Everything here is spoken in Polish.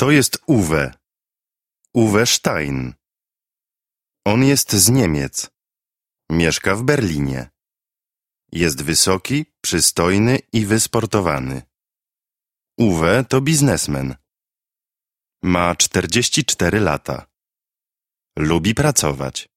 To jest Uwe. Uwe Stein. On jest z Niemiec. Mieszka w Berlinie. Jest wysoki, przystojny i wysportowany. Uwe to biznesmen. Ma 44 lata. Lubi pracować.